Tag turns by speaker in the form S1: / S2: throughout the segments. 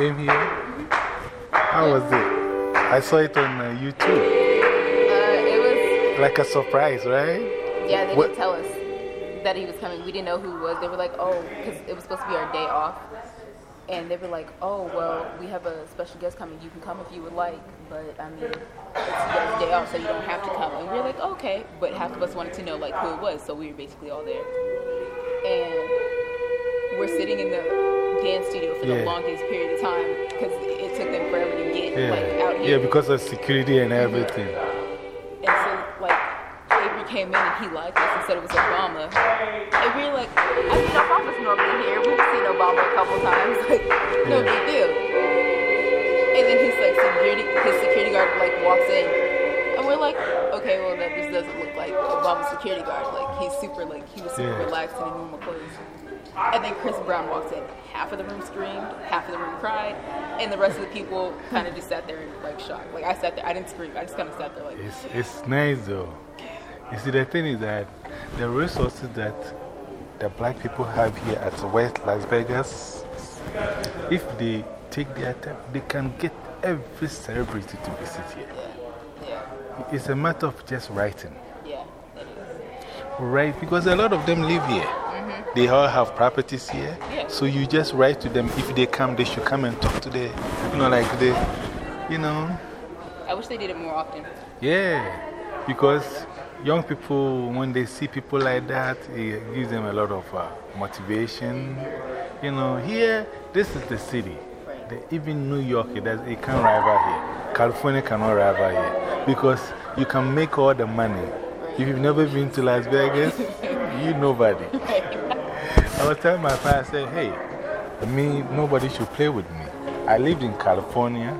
S1: came here? How was it? I saw it on uh, YouTube.
S2: Uh, it was
S1: Like a surprise, right?
S2: yeah, they
S1: What-
S2: didn't tell us that he was coming. We didn't know who he was. They were like, oh, because it was supposed to be our day off. And they were like, oh, well, we have a special guest coming. You can come if you would like. But, I mean, it's you guys' day off, so you don't have to come. And we were like, okay. But half of us wanted to know, like, who it was. So we were basically all there. And we're sitting in the dance studio for the
S1: Yeah.
S2: longest period of time because it took them forever to get,
S1: Yeah.
S2: like, out
S1: yeah, because of security and everything.
S2: And so, like, Avery came in and he liked us and said it was Obama. And we were like, I mean, Obama's normally here. We've seen Obama a couple times. Like, no big deal. And then he's like, security, his security guard, like, walks in. And we're like, okay, well, that just doesn't look like Obama's security guard. Like, he's super, like, he was super
S1: Yeah.
S2: relaxed in normal clothes. And then Chris Brown walks in. Half of the room screamed, half of the room cried, and the rest of the people kind of just sat there in like shock. Like I sat there, I didn't scream, I just kind of sat there like.
S1: It's, it's nice though. You see, the thing is that the resources that the black people have here at West Las Vegas, if they take their time, they can get every celebrity to visit here.
S2: Yeah,
S1: It's a matter of just writing.
S2: yeah, that is.
S1: Right, because a lot of them live here. They all have properties here.
S2: Yeah.
S1: So you just write to them. If they come, they should come and talk to the, you know, like the, you know.
S2: I wish they did it more often.
S1: Yeah. Because young people, when they see people like that, it gives them a lot of uh, motivation. You know, here, this is the city. The, even New York, it, does, it can't rival here. California cannot rival here. Because you can make all the money. If you've never been to Las Vegas, you nobody. I was telling my father, I said, hey, me, nobody should play with me. I lived in California.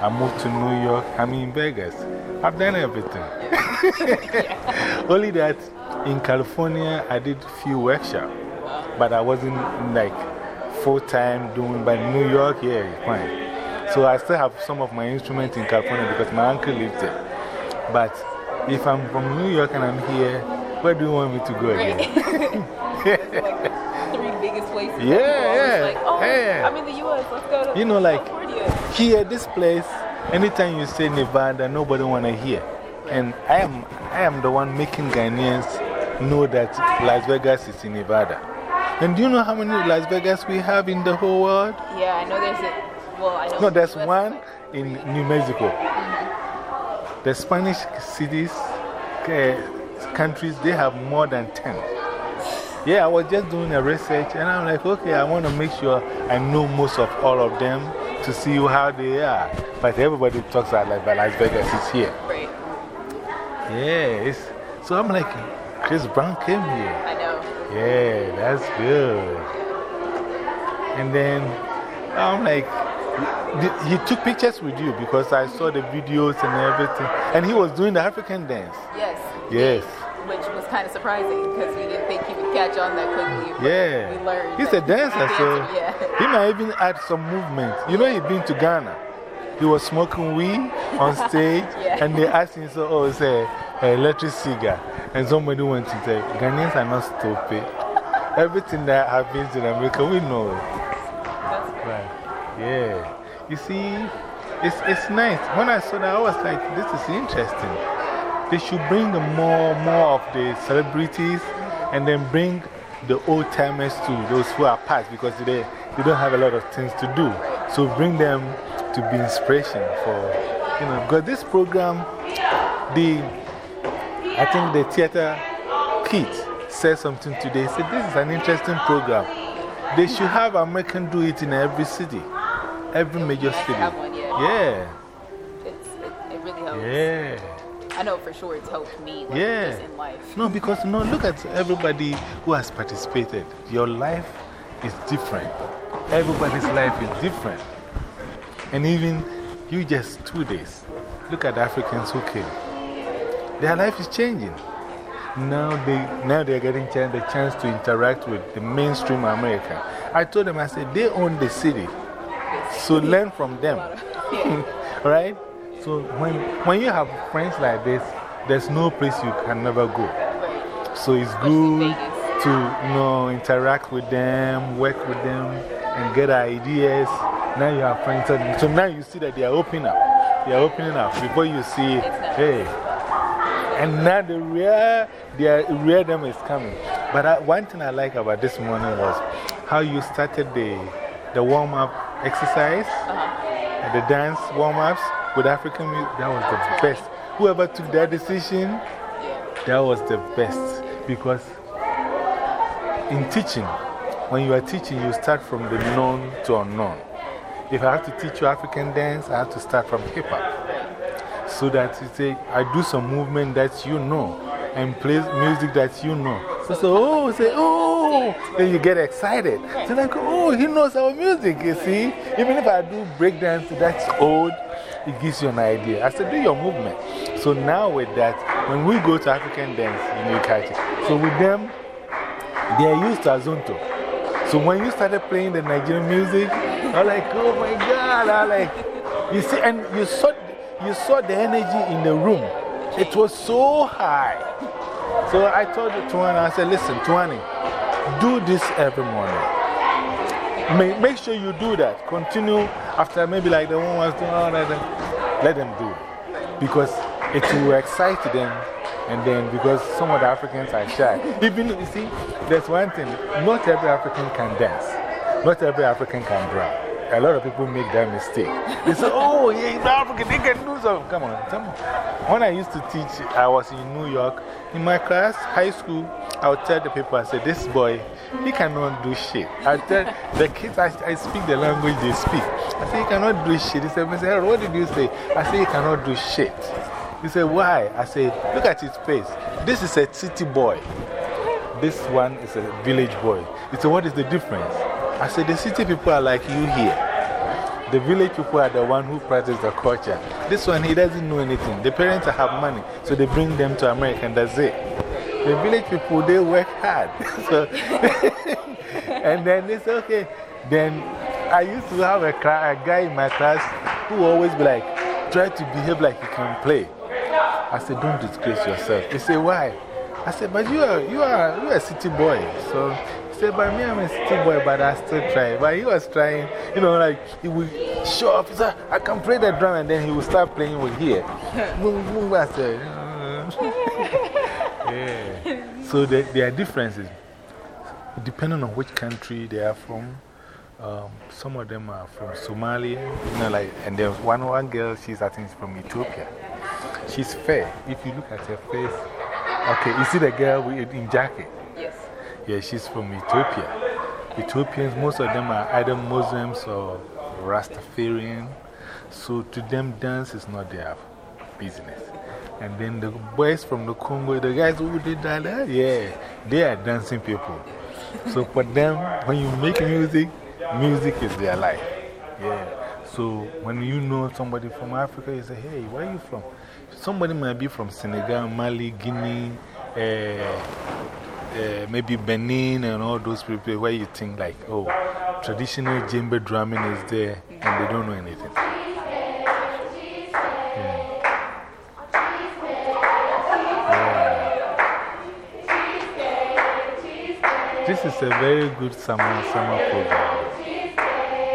S1: I moved to New York. I'm in Vegas. I've done everything. Only that in California, I did a few workshops, but I wasn't like full time doing. But New York, yeah, fine. So I still have some of my instruments in California because my uncle lives there. But if I'm from New York and I'm here, where do you want me to go again?
S2: Biggest places.
S1: Yeah, yeah.
S2: Like, oh,
S1: yeah.
S2: I'm in the US. Let's go to
S1: You know, like here, this place, anytime you say Nevada, nobody want to hear. And I am, I am the one making Ghanaians know that Las Vegas is in Nevada. And do you know how many Las Vegas we have in the whole world?
S2: Yeah, I know there's a. Well, I know.
S1: No, there's
S2: US
S1: one in New Mexico. The Spanish cities, uh, countries, they have more than 10. Yeah, I was just doing a research and I'm like, okay, I want to make sure I know most of all of them to see how they are. But everybody talks about like, Las Vegas is here.
S2: Right.
S1: Yeah, it's, so I'm like, Chris Brown came here.
S2: I know.
S1: Yeah, that's good. And then I'm like, he took pictures with you because I saw the videos and everything. And he was doing the African dance.
S2: Yes.
S1: Yes.
S2: Which was kind of surprising because we didn't think he would catch on that quickly.
S1: Yeah.
S2: We learned.
S1: He's a dancer,
S2: he
S1: so
S2: Yeah.
S1: he might even add some movement. You know, he's been to Ghana. He was smoking weed on stage,
S2: Yeah.
S1: and they asked him, so, oh, it's a, a electric cigar. And somebody went to say, Ghanaians are not stupid. Everything that happens in America, we know it.
S2: That's great.
S1: Right. Yeah. You see, it's, it's nice. When I saw that, I was like, this is interesting. They should bring more, more of the celebrities and then bring the old timers to those who are past because they, they don't have a lot of things to do. So bring them to be inspiration for, you know, because this program, the, I think the theater kids said something today. Said, This is an interesting program. They should have American do it in every city, every major city.
S2: yeah. It, it really helps.
S1: Yeah.
S2: I know for sure it's helped me like,
S1: Yeah.
S2: in life.
S1: No, because no, look at everybody who has participated. Your life is different. Everybody's life is different. And even you just two days. Look at the Africans who came. Their life is changing. Now, they, now they're getting the chance to interact with the mainstream America. I told them, I said, they own the city. So learn from them. right? So when, when you have friends like this, there's no place you can never go. So it's good to you know, interact with them, work with them, and get ideas. Now you have friends. So- now you see that they are opening up. They are opening up before you see, hey. And now the real, the real them is coming. But I, one thing I like about this morning was how you started the, the warm up exercise,
S2: -huh.
S1: the dance warm ups with African music. That was the best. Whoever took that decision, that was the best because in teaching, when you are teaching, you start from the known to unknown. If I have to teach you African dance, I have to start from hip hop. So that you say, I do some movement that you know and play music that you know. So, so oh, say, oh, then you get excited. So, like, oh, he knows our music, you see. Even if I do breakdance that's old, it gives you an idea. I said, do your movement. So now with that, when we go to African dance, you know, catch it. So with them, they are used to Azonto. So when you started playing the Nigerian music, I'm like, oh my God. I'm like, you see, and you saw, you saw the energy in the room. It was so high. So I told Tuani, I said, listen, Tuani, do this every morning. Make, make sure you do that. Continue after maybe like the one was doing all that. then Let them do. Because it will excite them. And then because some of the Africans are shy. Even, you see, there's one thing. Not every African can dance. Not every African can drum. A lot of people make that mistake. They say, oh, yeah, he's African, they can do something. Come on, come on. When I used to teach, I was in New York. In my class, high school, I would tell the people, I said, this boy, he cannot do shit. I tell the kids, I, I speak the language they speak. I say, he cannot do shit. He said, Mr. Harold, what did you say? I say, he cannot do shit. He said, why? I say, look at his face. This is a city boy. This one is a village boy. He said, what is the difference? I said, the city people are like you here. The village people are the one who practice the culture. This one, he doesn't know anything. The parents have money, so they bring them to America, and that's it. The village people, they work hard. so and then they say, okay. Then I used to have a, a guy in my class who always be like, try to behave like you can play. I said, don't disgrace yourself. He said, why? I said, but you are, you are, you are a city boy. So he said, but me, I'm a city boy, but I still try. But he was trying, you know, like he would show up. He said, I can play the drum, and then he would start playing with here. I said, mm. yeah. So there, there are differences depending on which country they are from. Um, some of them are from Somalia, you know, like, and there's one, one girl, she's, I think, from Ethiopia. She's fair. If you look at her face, okay, you see the girl with, in jacket?
S2: Yes.
S1: Yeah, she's from Ethiopia. Ethiopians, most of them are either Muslims or Rastafarian. So to them, dance is not their business. And then the boys from the Congo, the guys who did that, yeah, they are dancing people. So for them, when you make music, music is their life. Yeah. So when you know somebody from Africa, you say, hey, where are you from? Somebody might be from Senegal, Mali, Guinea, uh, uh, maybe Benin, and all those people where you think, like, oh, traditional djembe drumming is there, and they don't know anything. This is a very good summer, summer program.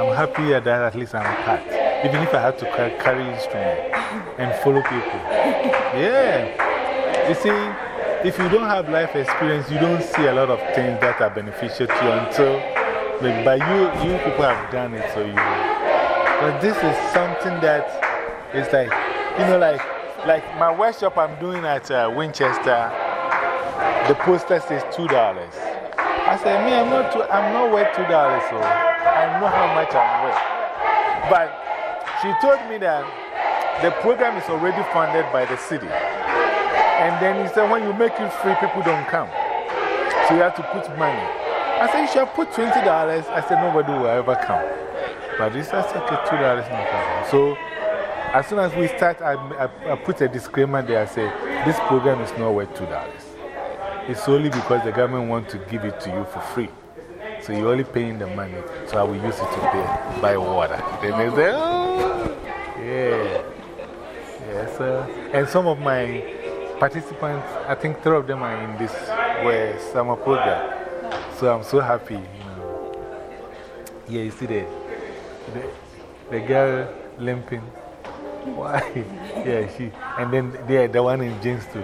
S1: I'm happy that at least I'm part, even if I have to carry instrument and follow people. Yeah. You see, if you don't have life experience, you don't see a lot of things that are beneficial to you until, maybe, but you, you people have done it, so you. But this is something that is like, you know, like, like my workshop I'm doing at uh, Winchester, the poster says $2. I said, me, I'm not, too, I'm not worth $2, so I know how much I'm worth. But she told me that the program is already funded by the city. And then he said, when you make it free, people don't come. So you have to put money. I said, you should put $20. I said, nobody will ever come. But this is okay, $2 no problem. So as soon as we start, I, I, I put a disclaimer there. I say, this program is not worth $2. It's only because the government wants to give it to you for free. So you're only paying the money, so I will use it to pay, buy water. Then they say, oh, yeah. Yeah, so, and some of my participants, I think three of them are in this were summer program. So I'm so happy. You know. Yeah, you see the, the, the girl limping. Why? yeah, she, and then the, the one in jeans too.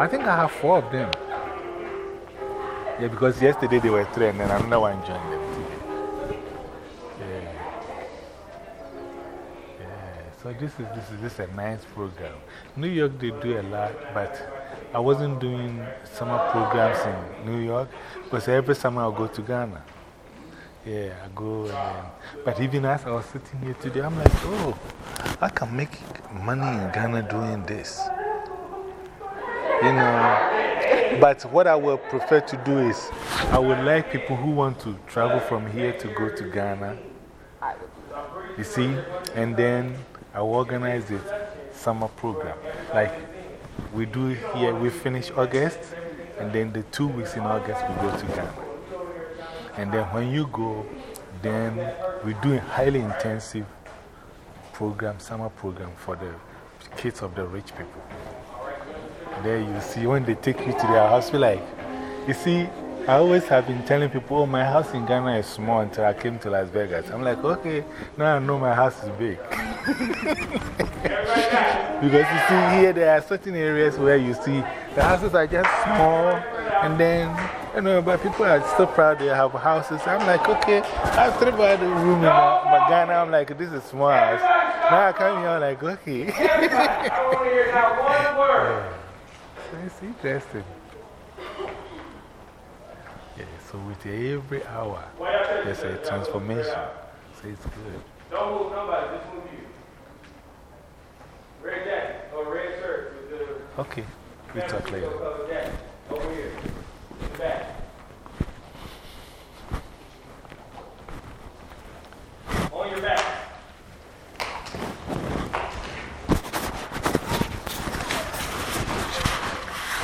S1: I think I have four of them. Yeah, because yesterday they were three and then another one joined them today. Yeah. Yeah. So this is, this is, this is a nice program. New York, they do a lot, but I wasn't doing summer programs in New York because every summer I'll go to Ghana. Yeah, I go and then. But even as I was sitting here today, I'm like, oh, I can make money in Ghana doing this. You know, but what I would prefer to do is, I would like people who want to travel from here to go to Ghana. You see? And then I organize this summer program. Like we do here, we finish August, and then the two weeks in August we go to Ghana. And then when you go, then we do a highly intensive program, summer program for the kids of the rich people. There you see, when they take you to their house, you're like, you see, I always have been telling people, oh, my house in Ghana is small until I came to Las Vegas. I'm like, okay, now I know my house is big. because you see, here there are certain areas where you see the houses are just small, and then, you know, but people are so proud they have houses. I'm like, okay, I have three bedroom in my, Ghana. I'm like, this is small house. Now I come here, I'm like, okay. It's interesting. Yeah, so with every hour, there's a transformation. So it's good.
S3: Don't move nobody, just move you. Red jacket or red shirt.
S1: Okay, we talk later.
S3: Over here, in the back. On your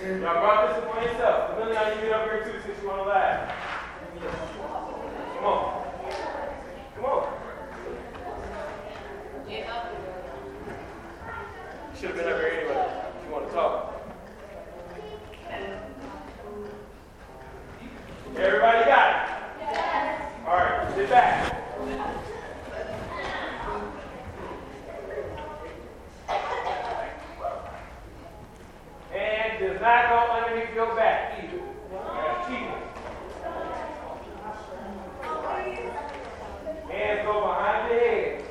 S4: Y'all brought this upon yourself. Come on now, you get up here too since you want to laugh. Come on. Come on. Get up. Should have been up here anyway. If You want to talk. Everybody got it? Yes. All right, sit back. And does not go underneath your back either. That's evil. Hands go behind your head.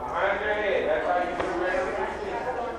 S4: Behind your head. That's how you do it.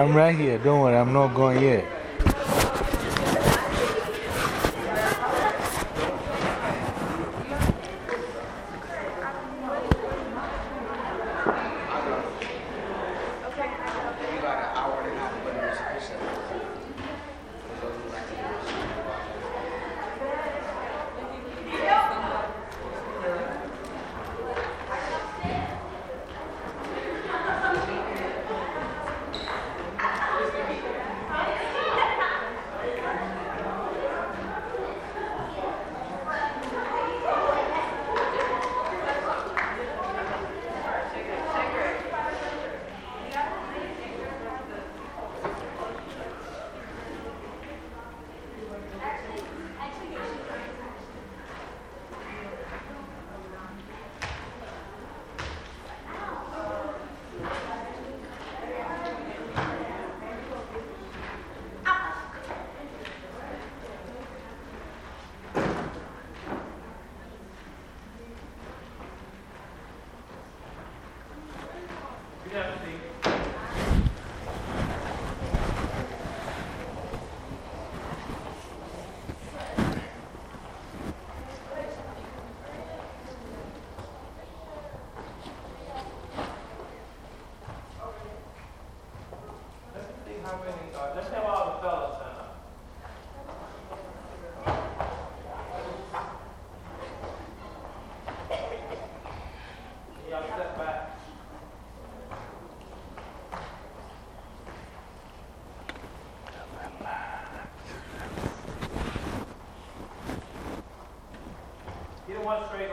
S4: I'm right
S1: here. Don't worry, I'm not going yet.
S5: Thank
S4: how many, uh, let's have all the fellas stand up. Y'all step back. Get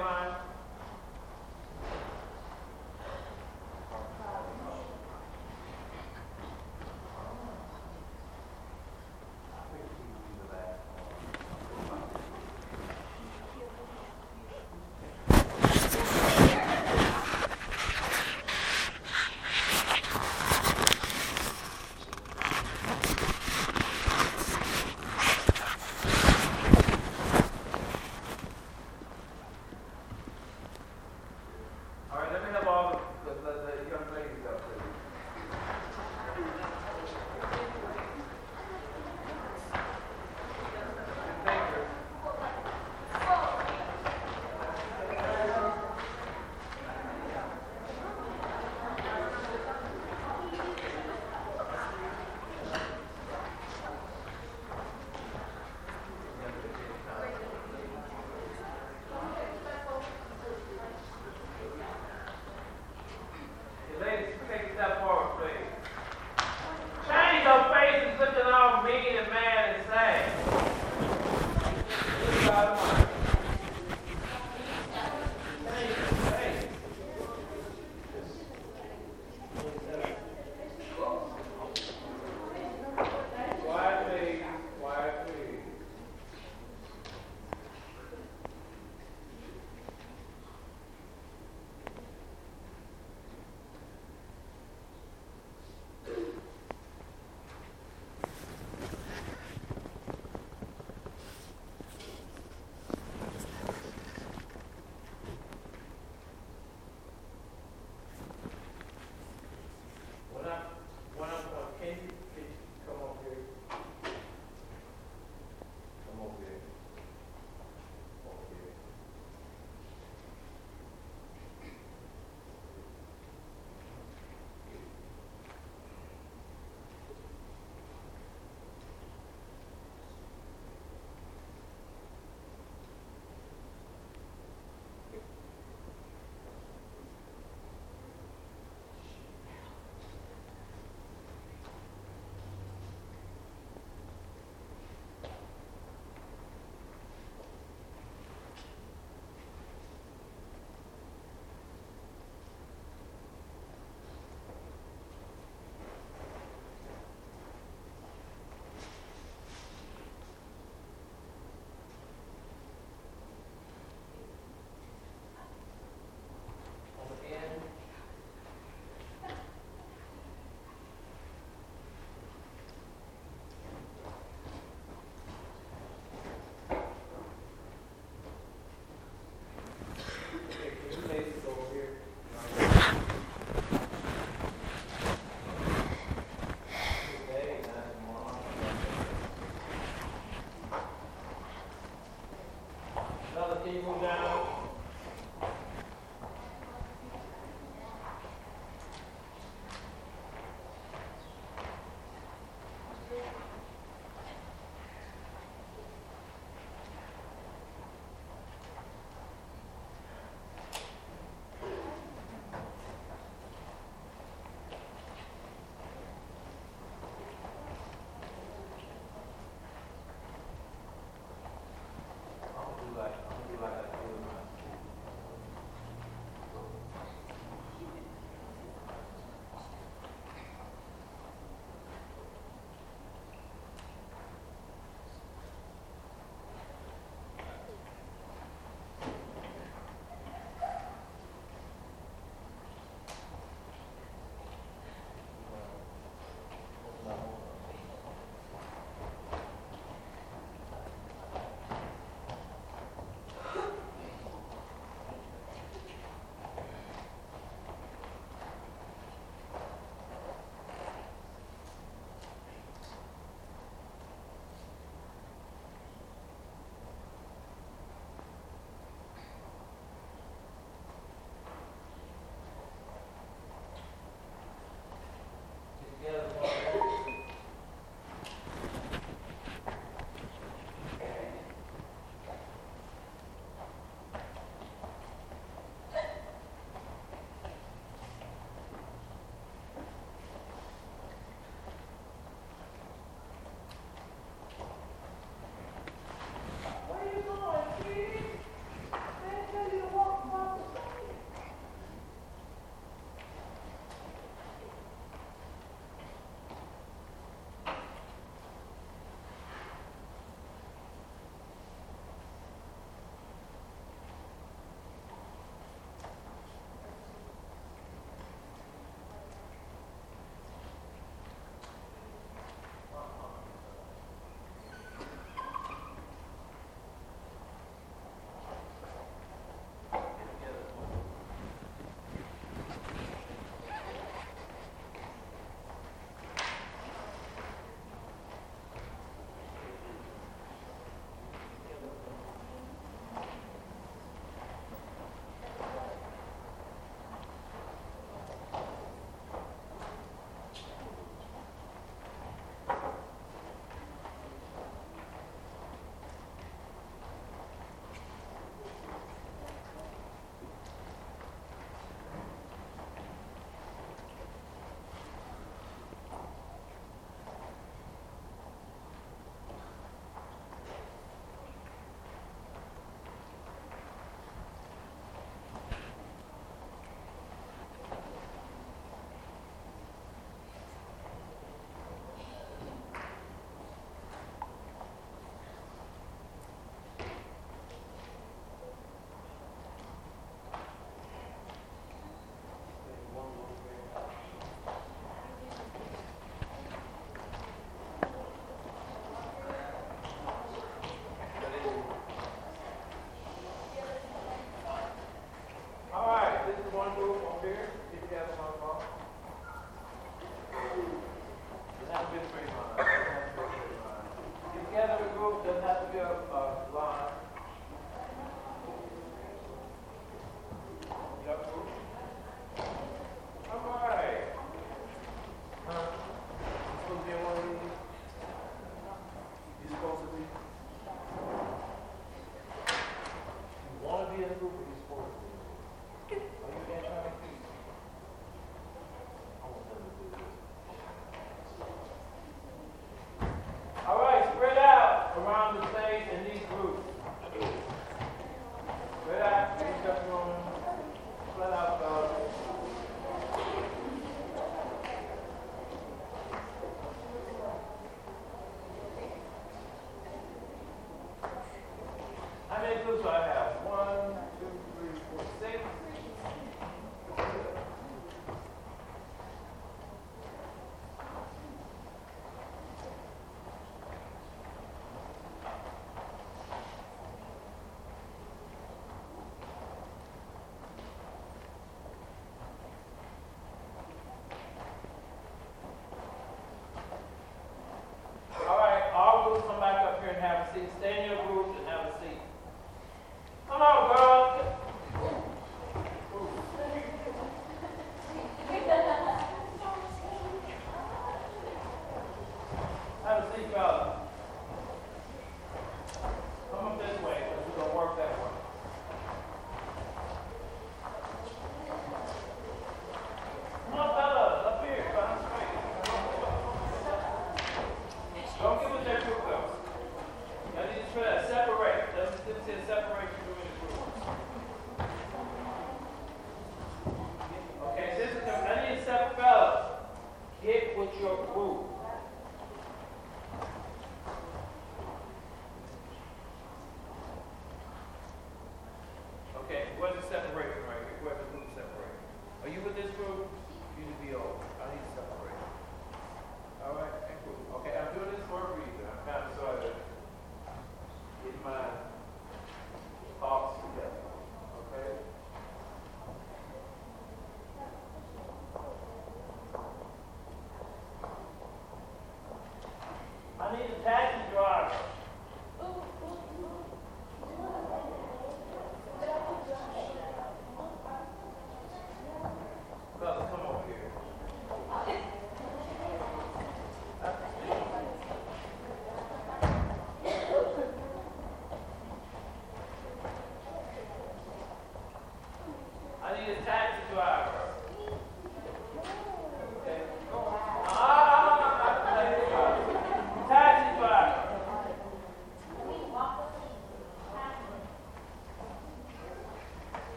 S3: evil down.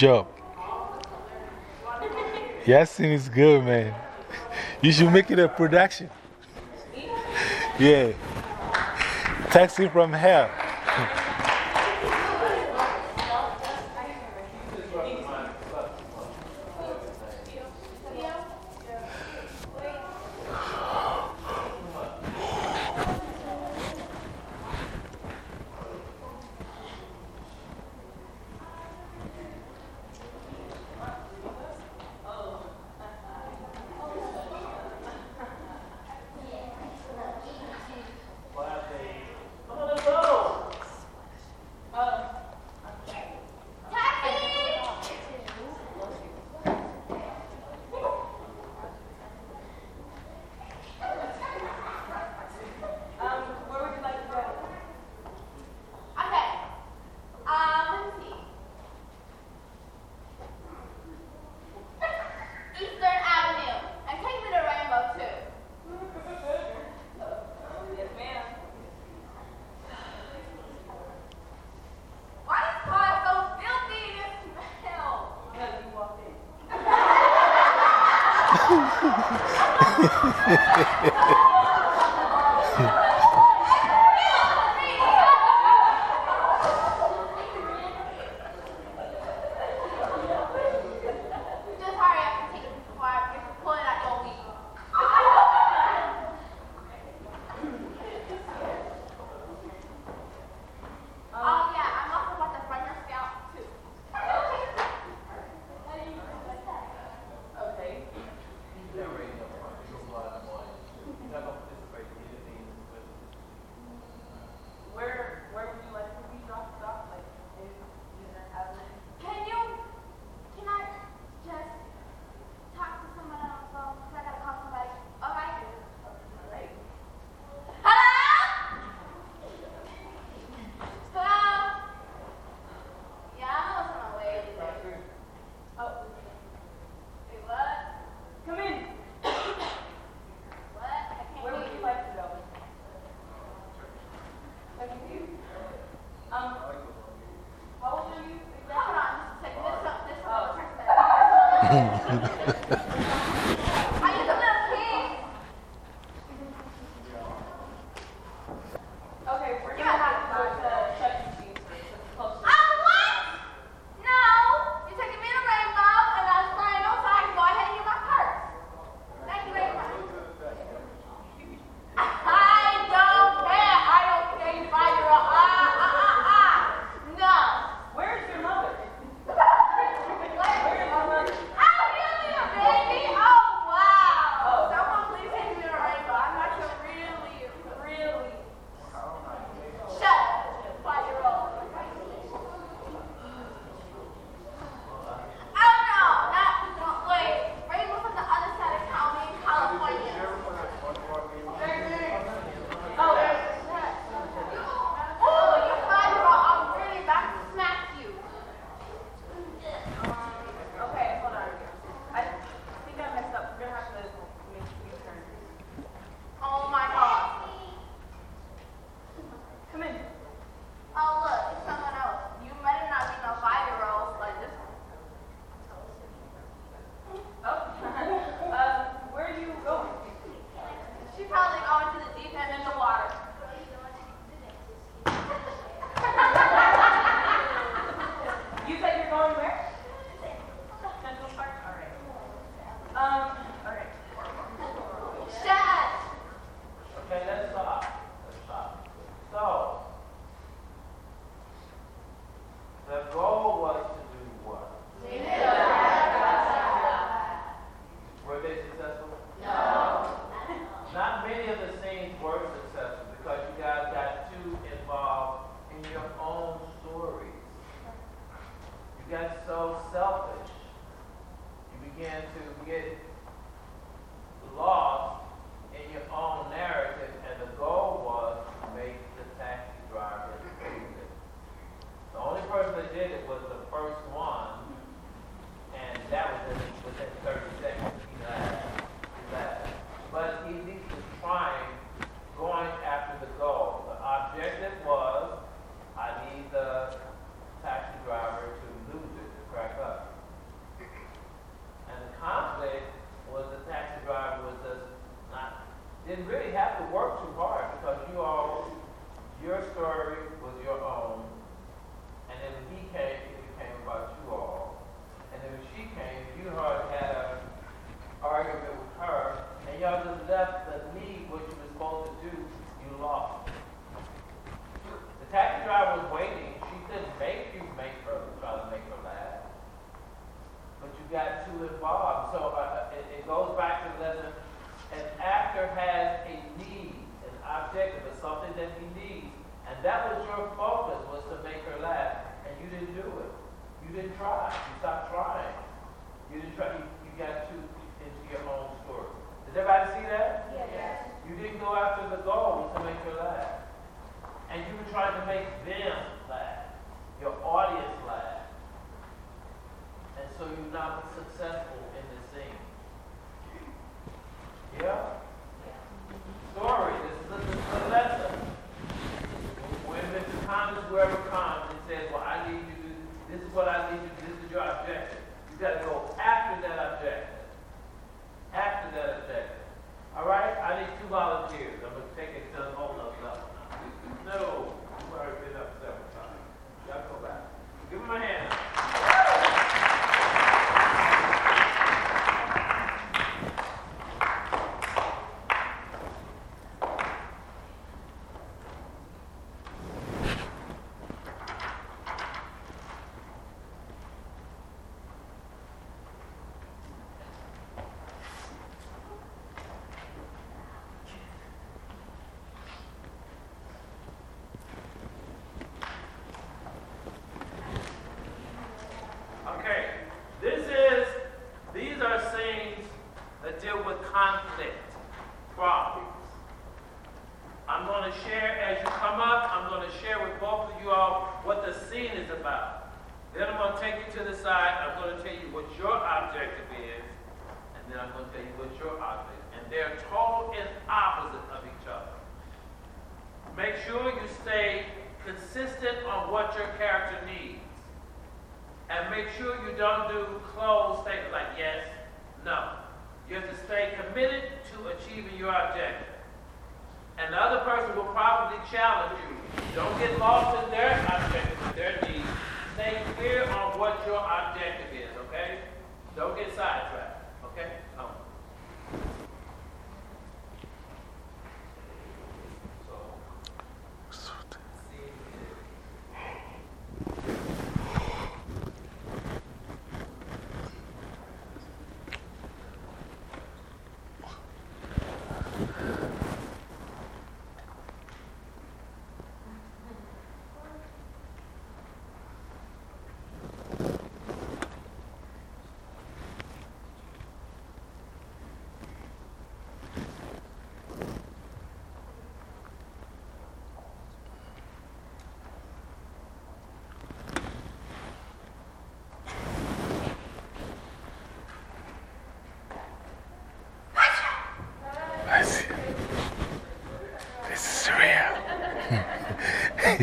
S3: job. Your singing is good, man. You should make it a production. Yeah. Taxi from hell.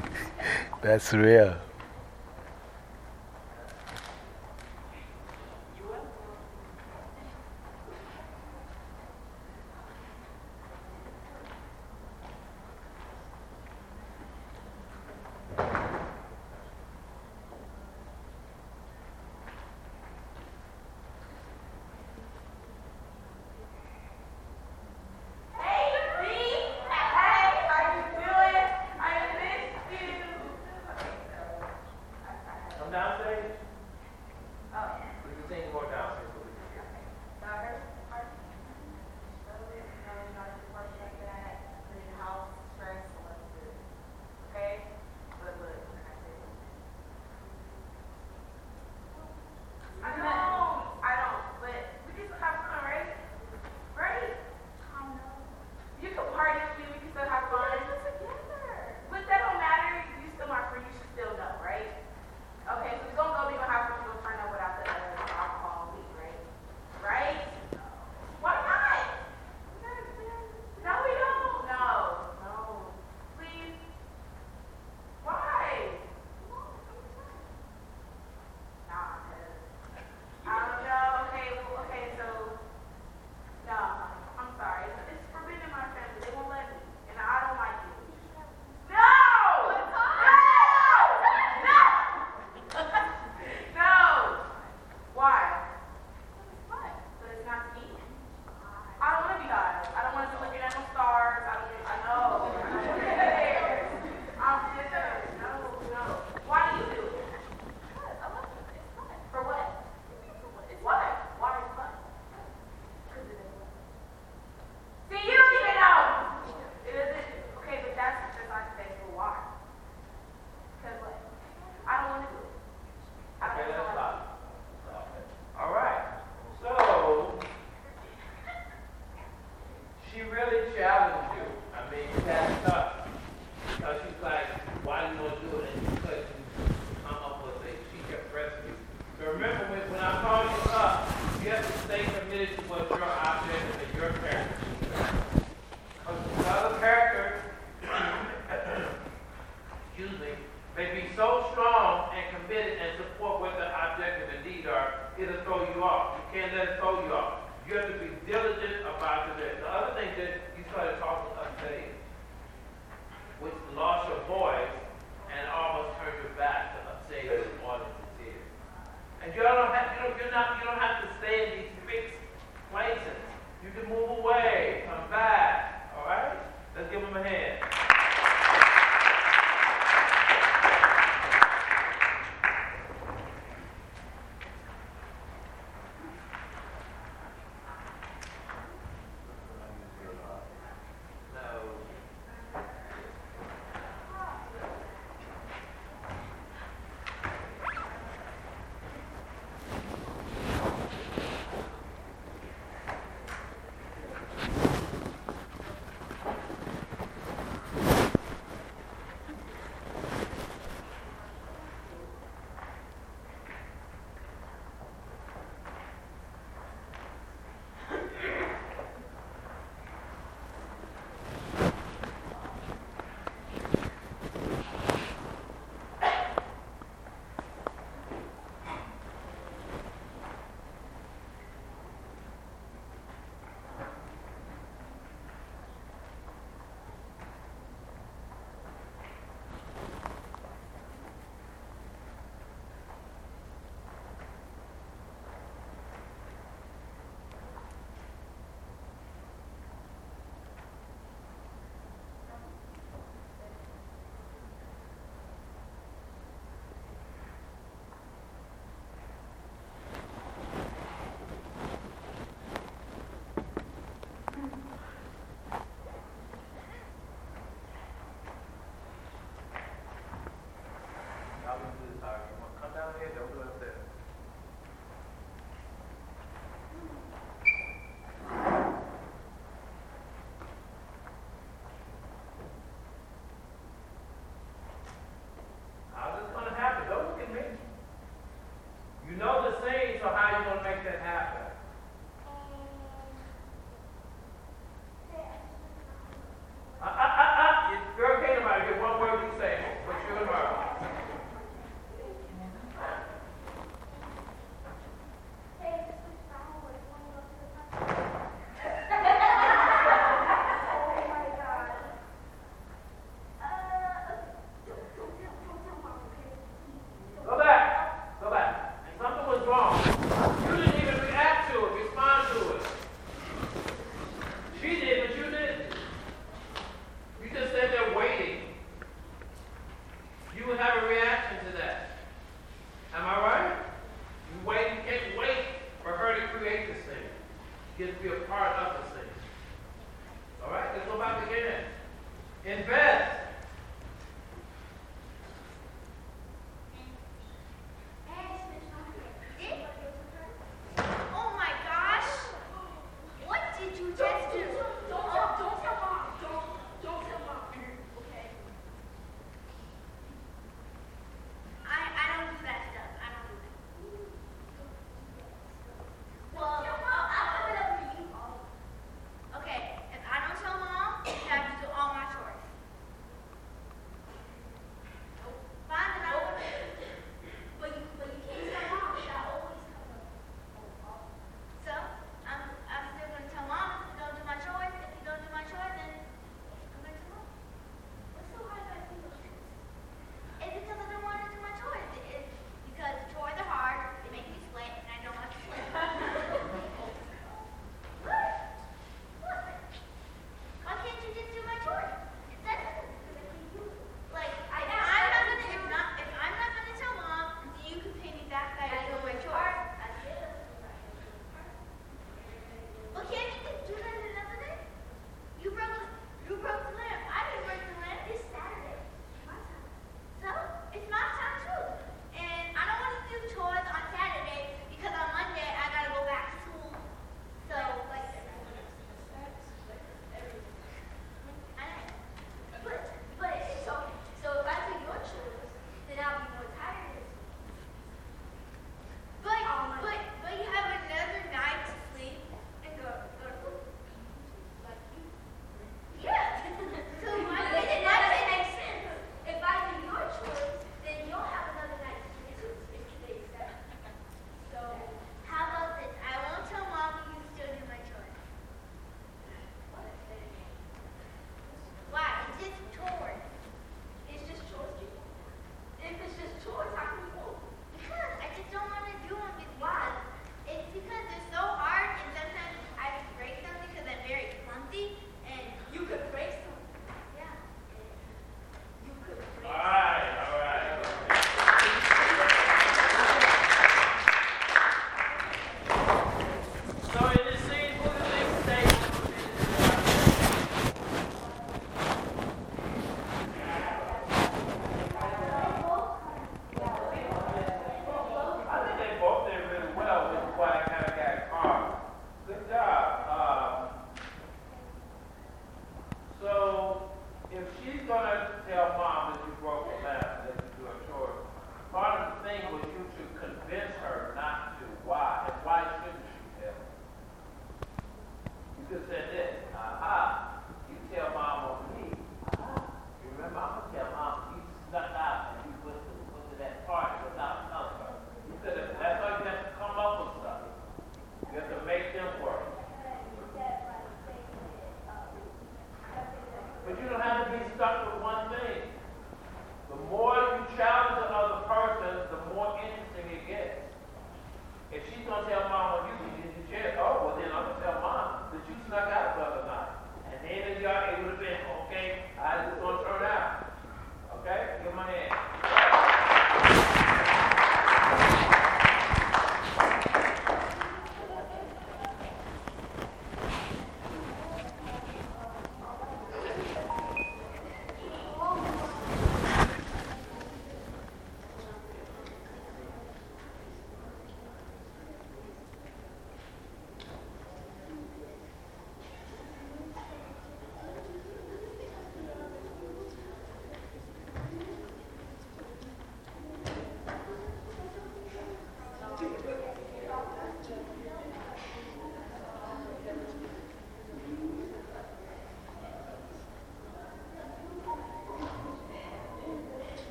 S6: That's real.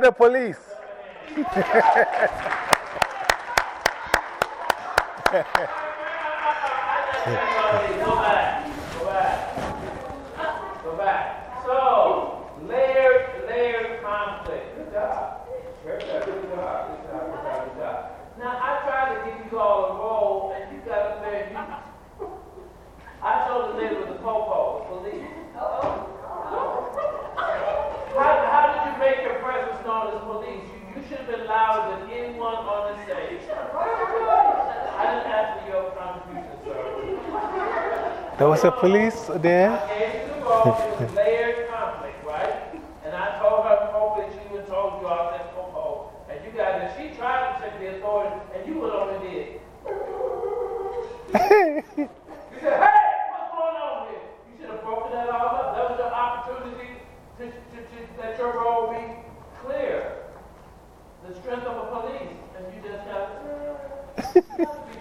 S4: The
S7: police.
S4: Go back. Go back. Go back. So, layered, layered conflict. Good job. Very good. Good job. Good job. Good job. Good job. Now, I tried to give you all a role, and you got up there and you. I told the lady with the popo, police. How, how did you make your presence known as police? You, you should have been louder than anyone on the stage. I didn't ask for your contribution, sir.
S7: There was a police there?
S4: I gave you the role, it was layered conflict, right? And I told her, hopefully she even told you all that popo. And you guys, and she tried to take the authority, and you went over and did. You said, hey, what's going on here? You should have broken that all up. That was your opportunity to, to, to let your role be clear. The strength of a police. And you just got, be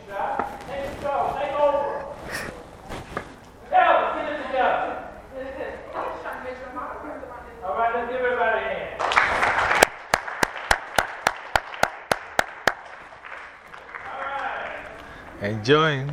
S4: shy. Take control. Take over. Tell them, get it together. All right, let's give everybody a hand. All right.
S7: Enjoying.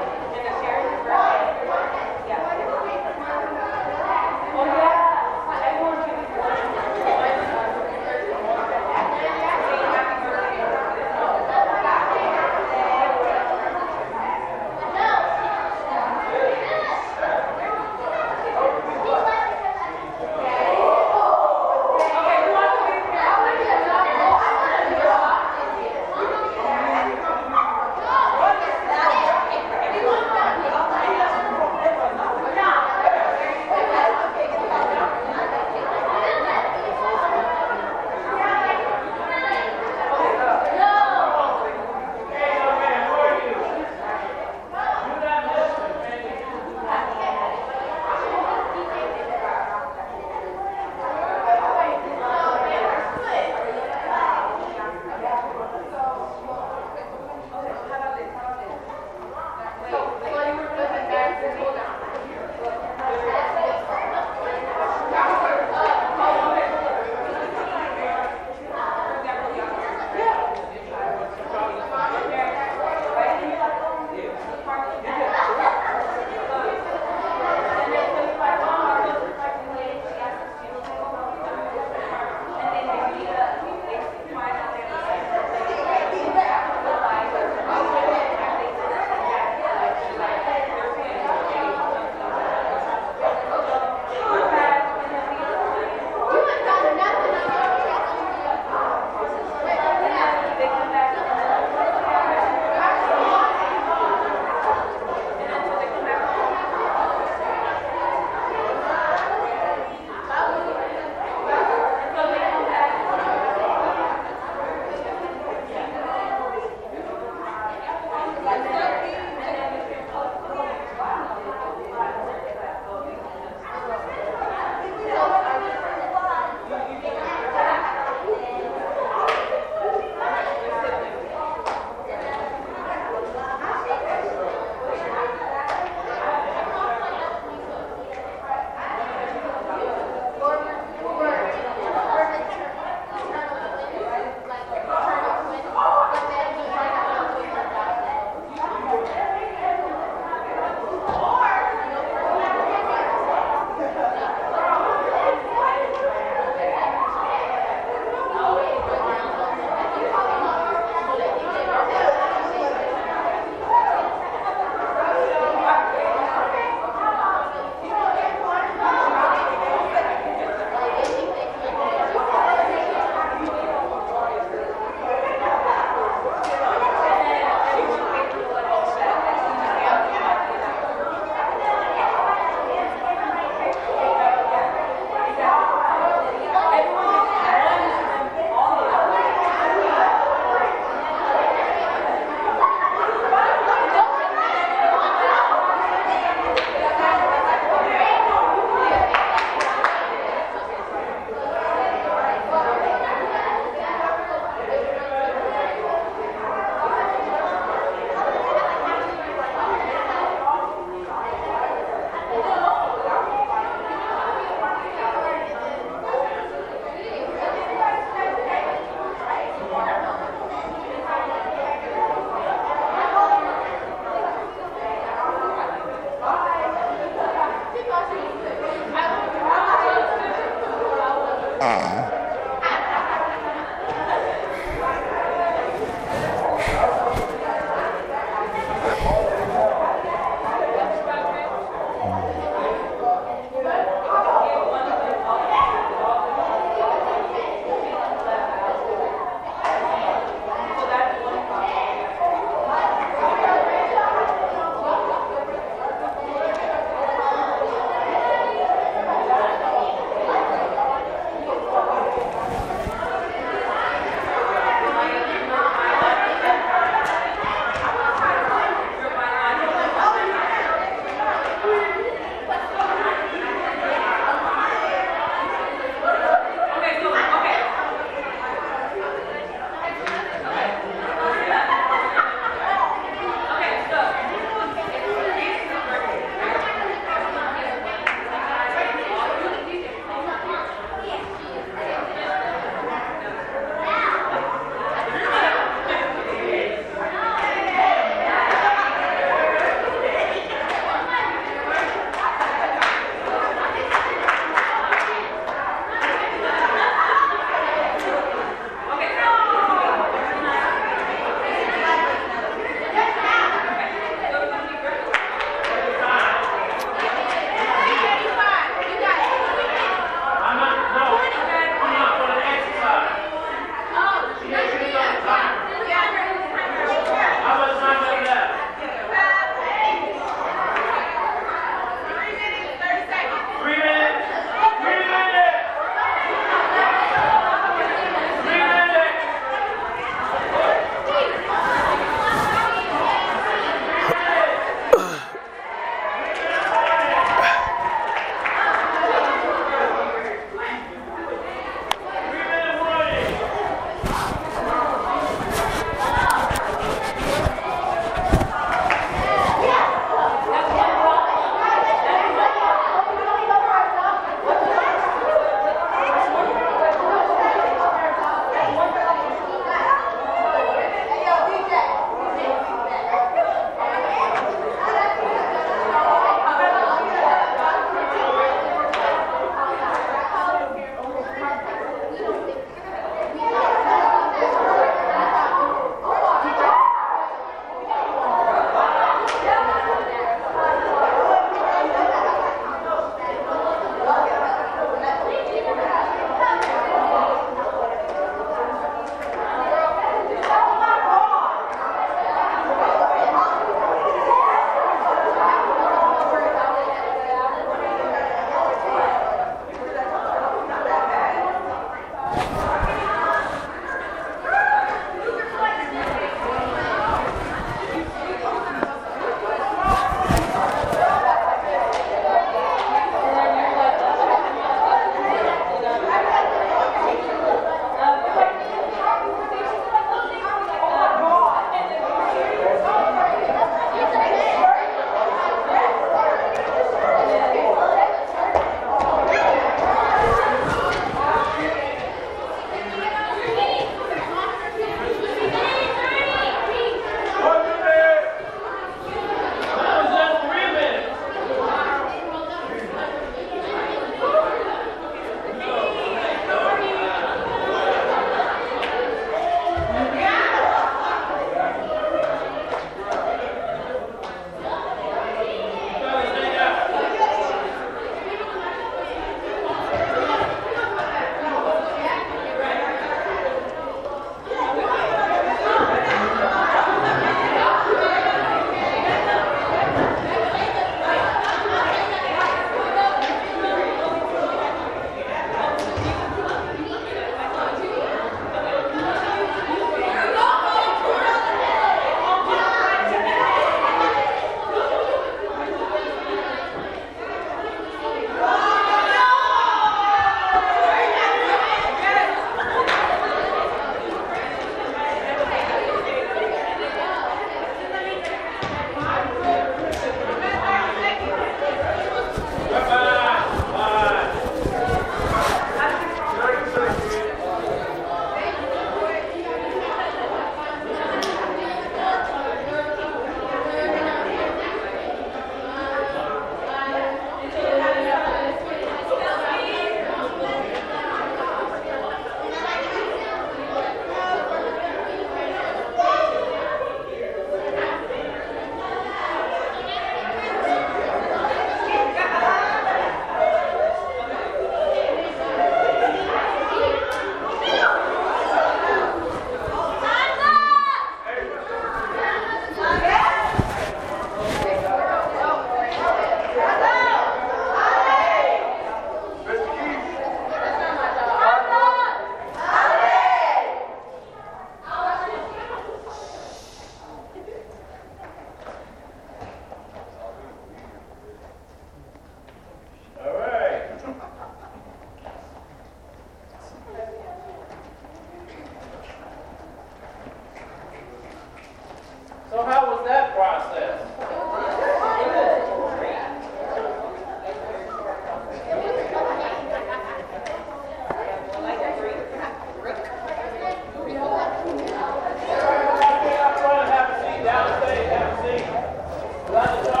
S4: Thank you.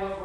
S4: what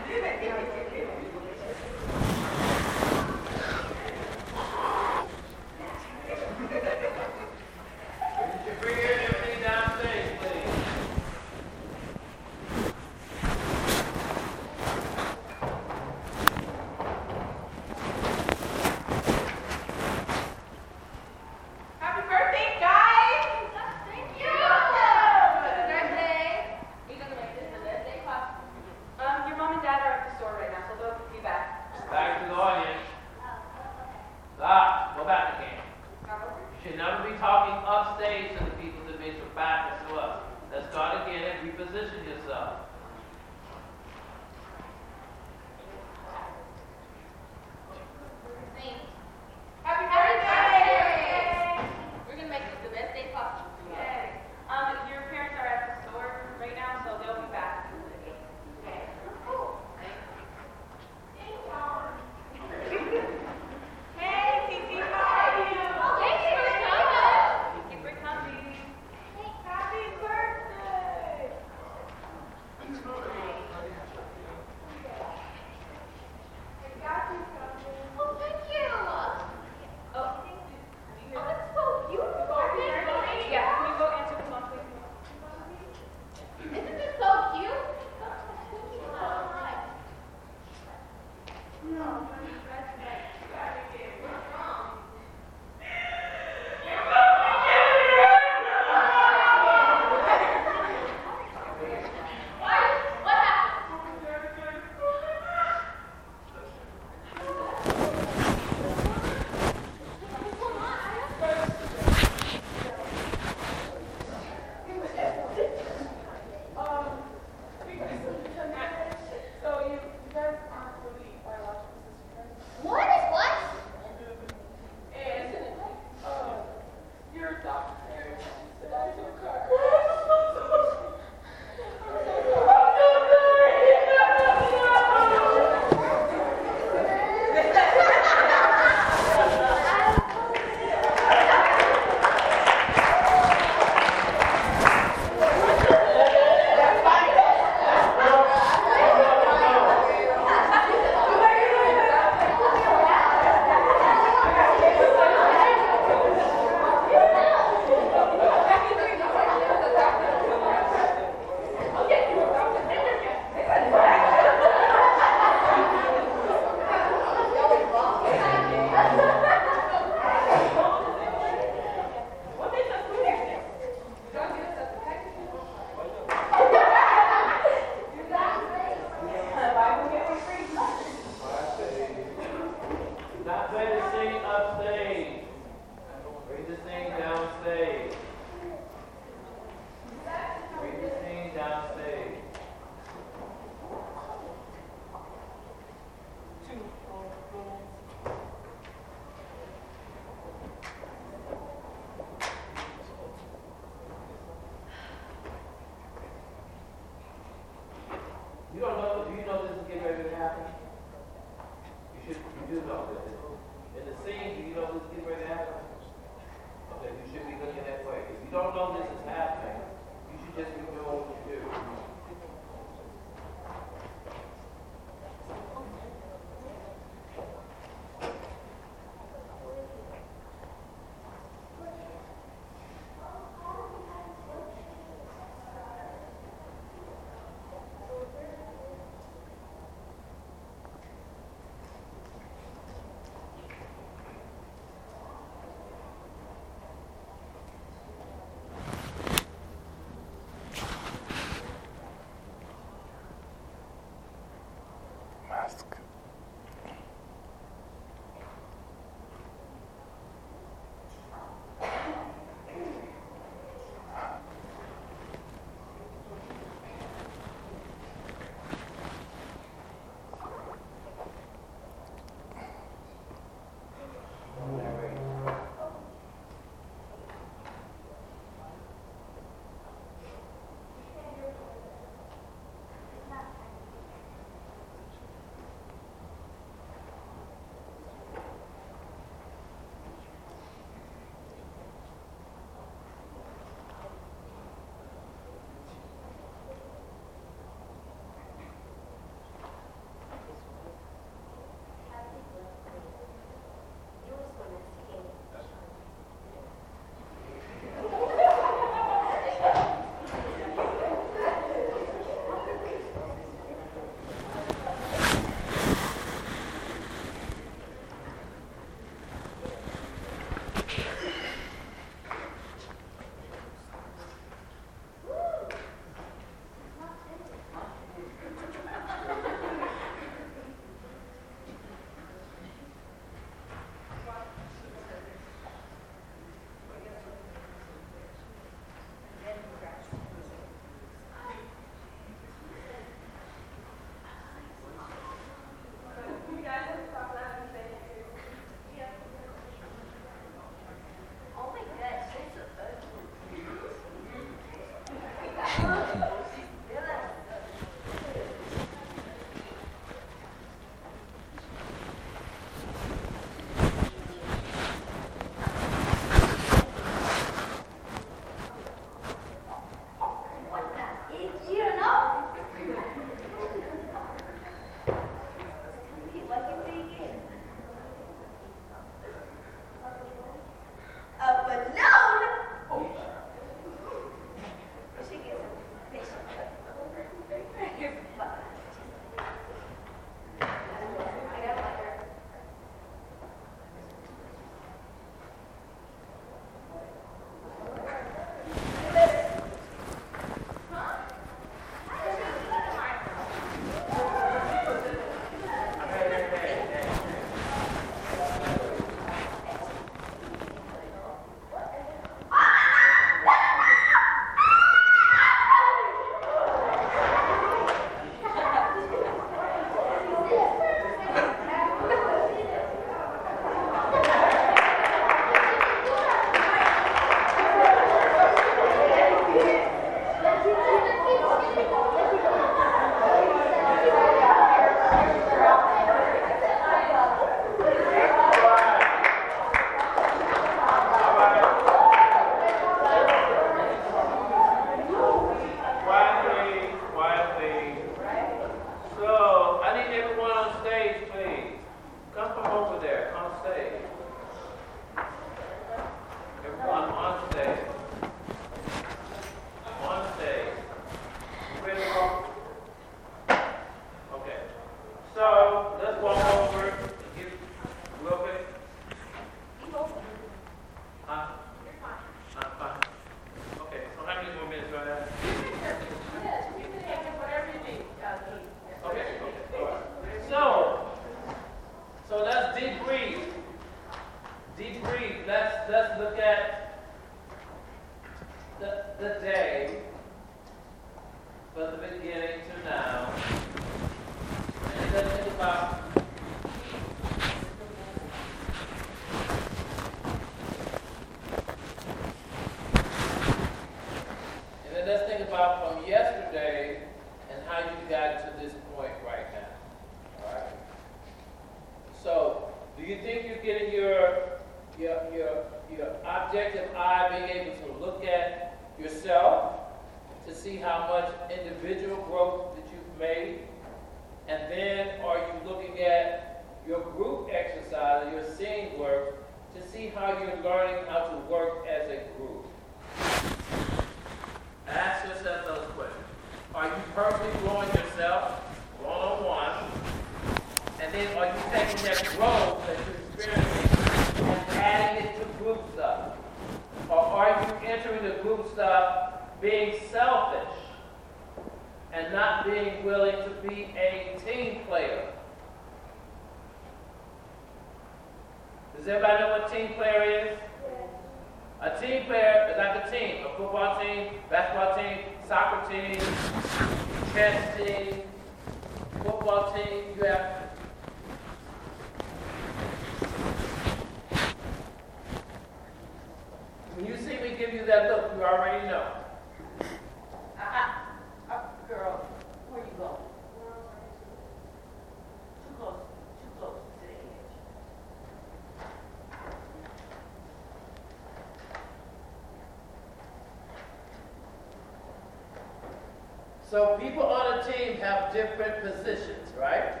S4: So people on a team have different positions, right?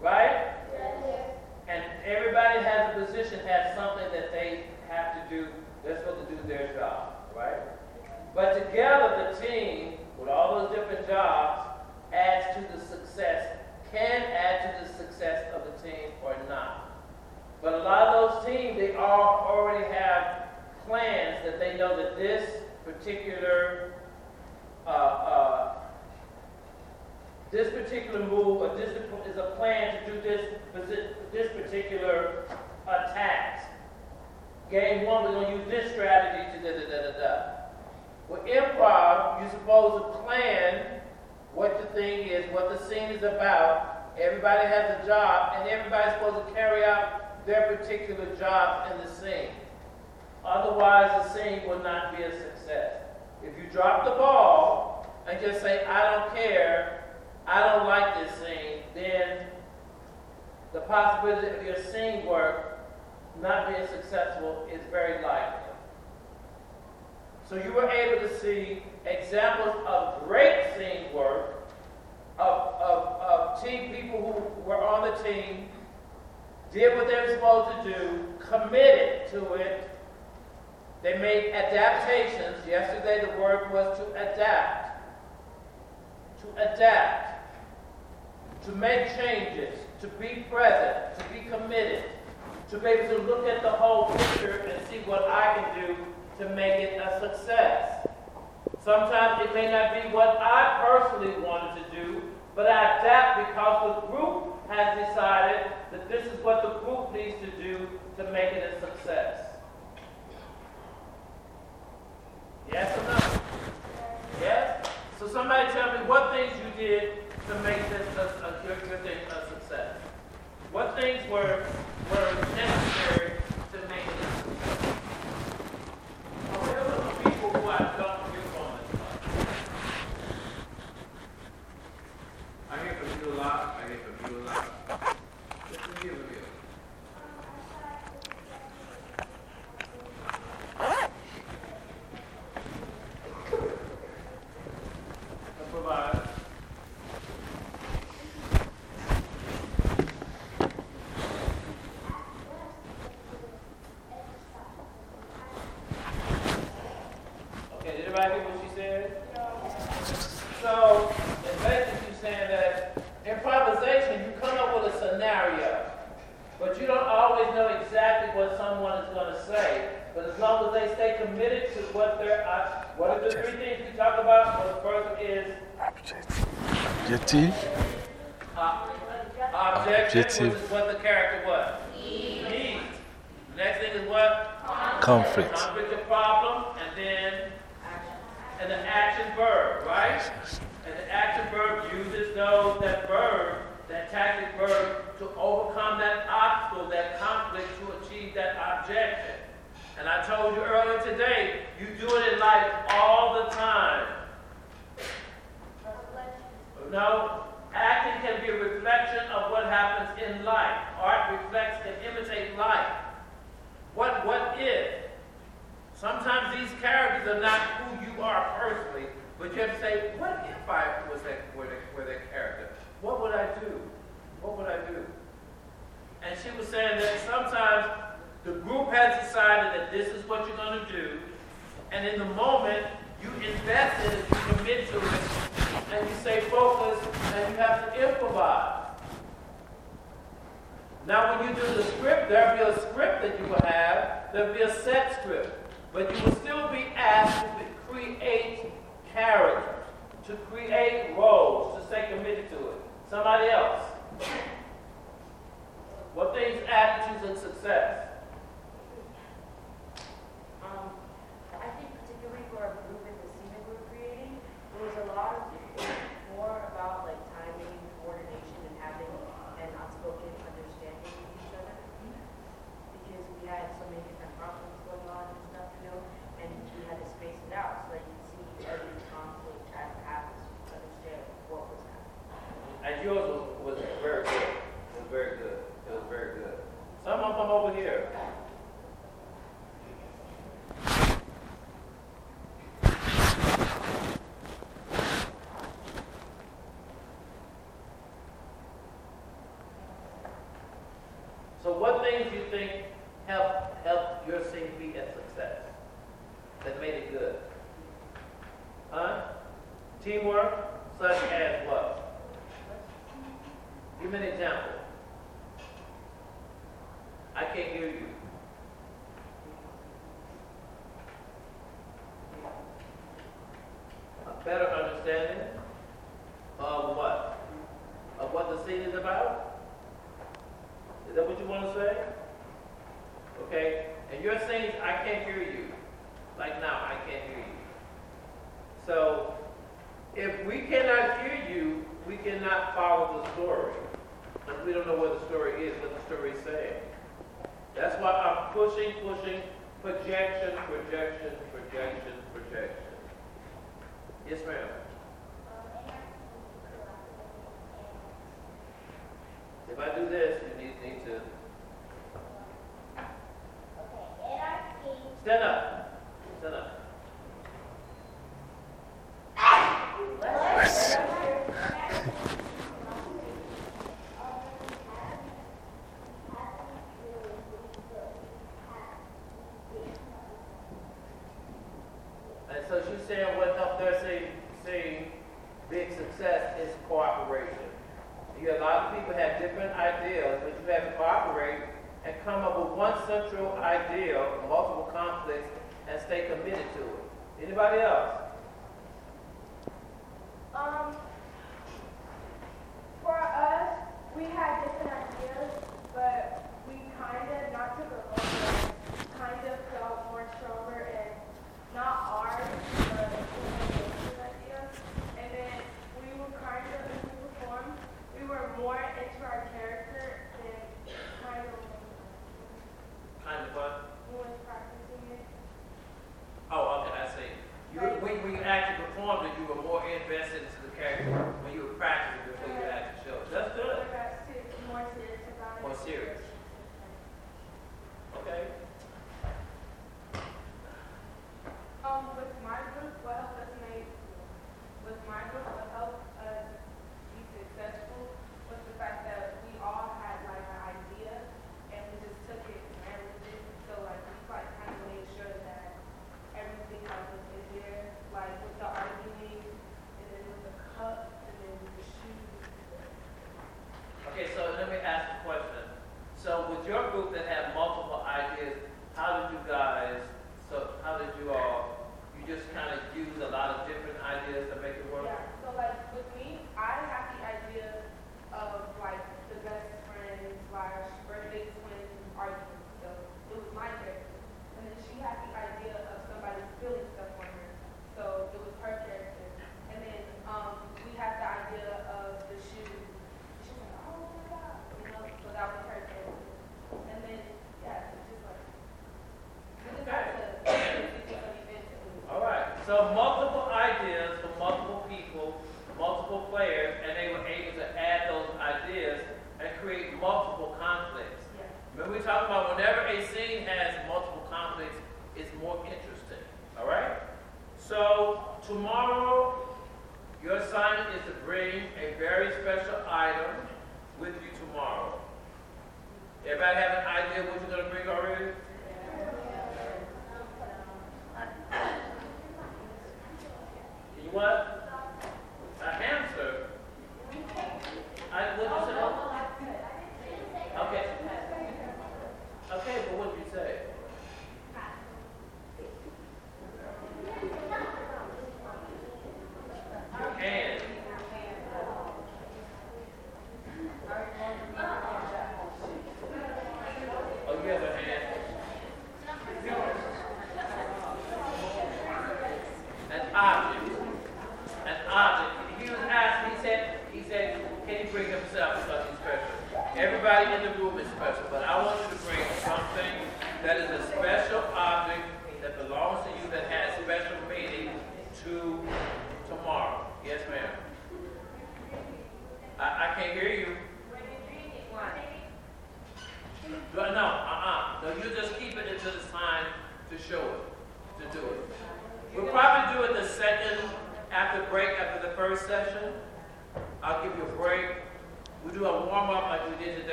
S4: Right? Yes. And everybody has a position, has something that they have to do, they're supposed to do their job, right? But together, the team, with all those different jobs, adds to the success, can add to the success of the team or not. But a lot of those teams, they all already have plans that they know that this particular uh, particular move or this is a plan to do this, this particular uh, task. Game one, we're going to use this strategy to da da da da da. With improv, you're supposed to plan what the thing is, what the scene is about. Everybody has a job, and everybody's supposed to carry out their particular job in the scene. Otherwise, the scene will not be a success. If you drop the ball and just say, I don't care, I don't like this scene, then the possibility of your scene work not being successful is very likely. So you were able to see examples of great scene work, of, of, of team people who were on the team, did what they were supposed to do, committed to it, they made adaptations. Yesterday, the word was to adapt. To adapt. To make changes. To be present. To be committed. To be able to look at the whole picture and see what I can do to make it a success. Sometimes it may not be what I personally wanted to do, but I adapt because the group has decided that this is what the group needs to do to make it a success. Yes or no? Yes? So somebody tell me what things you did to make this a, a, thing a success. What things were, were necessary to make it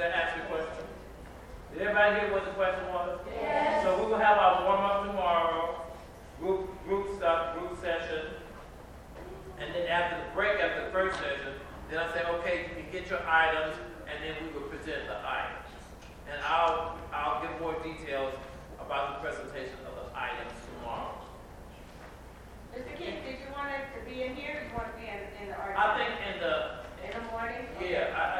S4: that answer your question? Did everybody hear what the question was? Yes. So we will have our warm-up tomorrow, group, group stuff, group session. And then after the break, after the first session, then I'll say, okay, you can get your items, and then we will present the items. And I'll, I'll give more details about the presentation of the items tomorrow.
S7: Mr. King, did you want it to be in here, or do you want to be in, in the art?
S4: I think in the,
S7: In the morning?
S4: yeah, I, I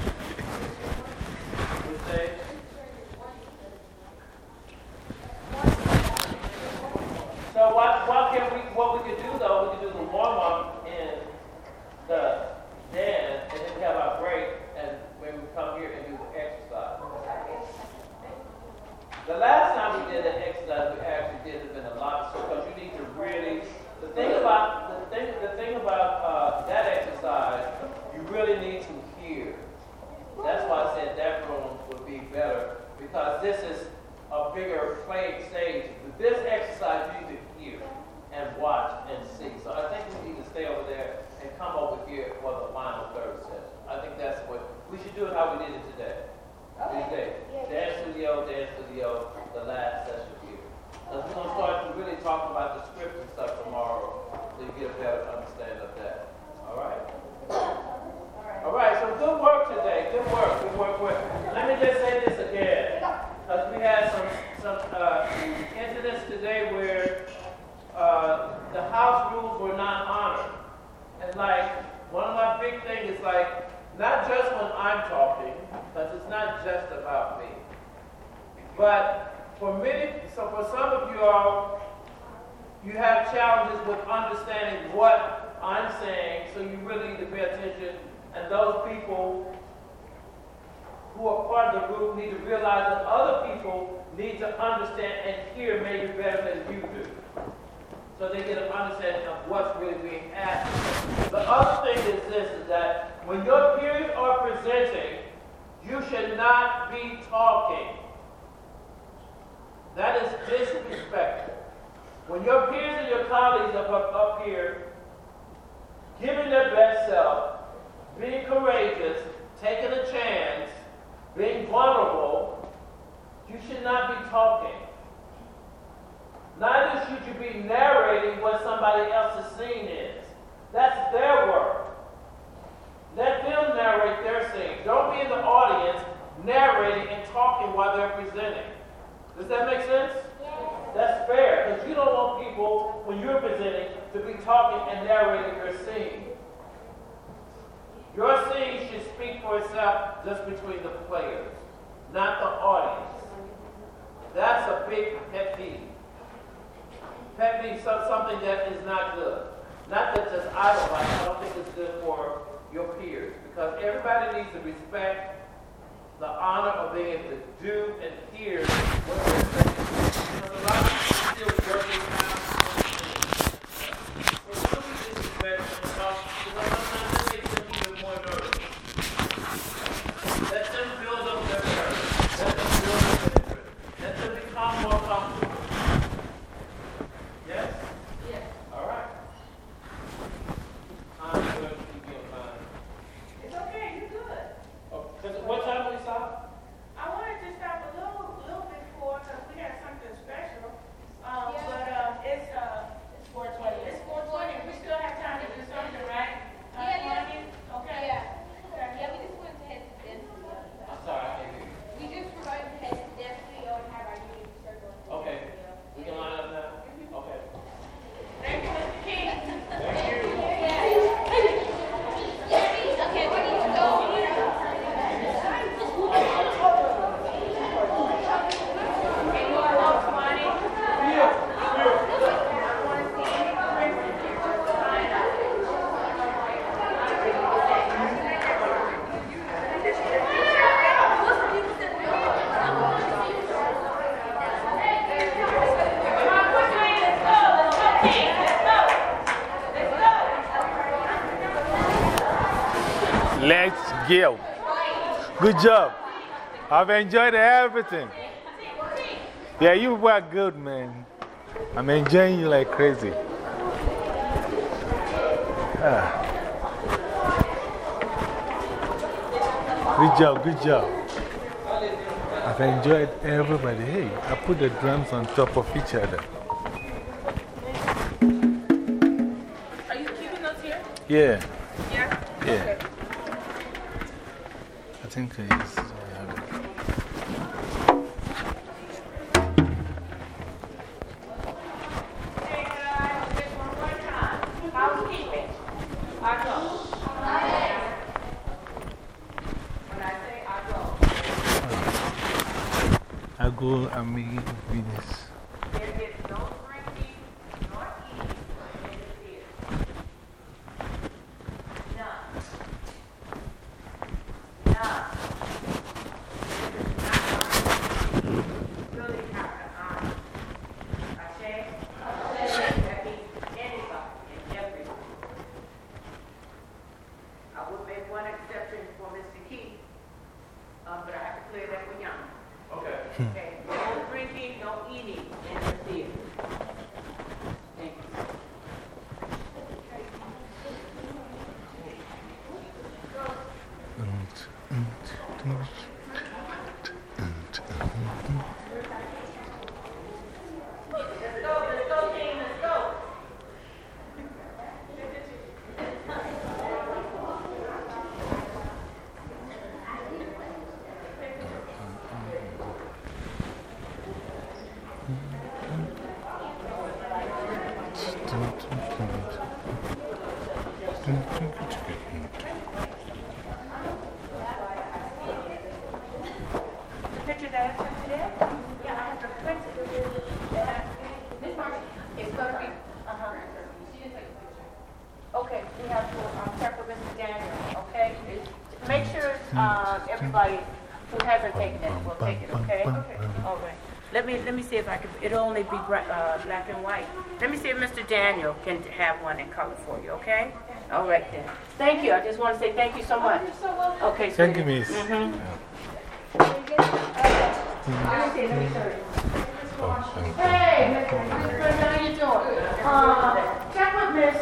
S4: the house rules were not honored. And like, one of my big things is like, not just when I'm talking, because it's not just about me. But for many, so for some of you all, you have challenges with understanding what I'm saying, so you really need to pay attention. And those people who are part of the group need to realize that other people need to understand and hear maybe better than you do. So they get an understanding of what's really being asked. The other thing is this, is that when your peers are presenting, you should not be talking. That is disrespectful. When your peers and your colleagues are up, up here, giving their best self, being courageous, taking a chance, being vulnerable, you should not be talking. Neither should you be narrating what somebody else's scene is. That's their work. Let them narrate their scene. Don't be in the audience narrating and talking while they're presenting. Does that make sense? That's fair, because you don't want people, when you're presenting, to be talking and narrating your scene. Your scene should speak for itself just between the players, not the audience. That's a big pet peeve. Peeve is something that is not good. Not that just I don't like, I don't think it's good for your peers. Because everybody needs to respect the honor of being able to do and hear what they're saying. Because a lot of people still working
S1: Good job. I've enjoyed everything. Yeah, you were good, man. I'm enjoying you like crazy. Ah. Good job, good job. I've enjoyed everybody. Hey, I put the drums on top of each other.
S7: Are you keeping those here?
S1: Yeah,
S7: Yeah?
S1: Think I used to have it.
S7: Okay, guys, just one more time. Housekeeping. I go. When I say I go,
S1: I go, I mean, Venus.
S7: there is no drinking nor eating in the theater. None. None. This is not honor. Really have to honor. Ashe? That means anybody and everybody. I would make one exception for Mr. Keith, um, but I have to clear that with Yana.
S3: Okay.
S7: Okay, no drinking, no eating in the theater. Thank you. Let's go, let's go, team, let's go. The picture that I took today? Yeah, I have to print it. Miss Marcy, it's gonna be, uh-huh. Okay, we have to, um, check with Mr. Daniel, okay? Make sure, uh, everybody who hasn't taken it will take it, okay? Okay. All right. Let me, let me see if I can, it'll only be bra- uh, black and white. Let me see if Mr. Daniel can have one in color for you, okay? All right then. Thank you, I just want to say thank you so much. Okay,
S1: Thank you,
S7: sweetie.
S1: miss.
S7: Hey, Miss Brenda, how you doing? Uh, check with Miss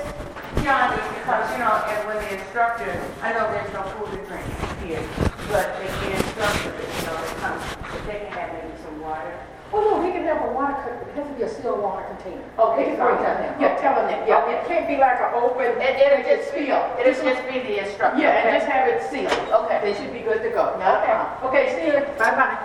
S7: Johnny because, you know, and when the instructor, I know there's no food or drink here, but they can instructor, you know, they come, if they can have maybe some water.
S8: Oh, no, we can have a water, con- it has to be a sealed container.
S7: Okay,
S8: We can bring
S7: sorry. Yeah, tell them that, yeah.
S8: It can't be like an open,
S7: It, it'll
S8: it
S7: just be,
S8: sealed.
S7: it'll just be the instructor.
S8: Yeah, and just have it sealed.
S7: Okay.
S8: They should be good to go. Not a
S7: Okay.
S8: problem. Okay, see you. Bye-bye.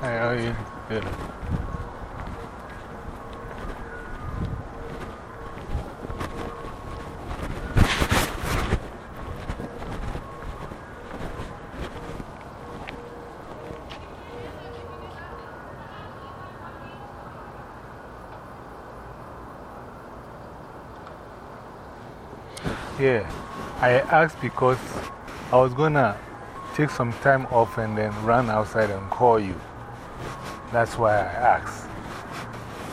S1: Hi, how are you? Good. Yeah, I asked because I was gonna take some time off and then run outside and call you. That's why I asked.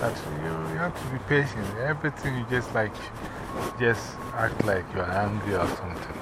S1: But you, you have to be patient. Everything you just like, just act like you're angry or something.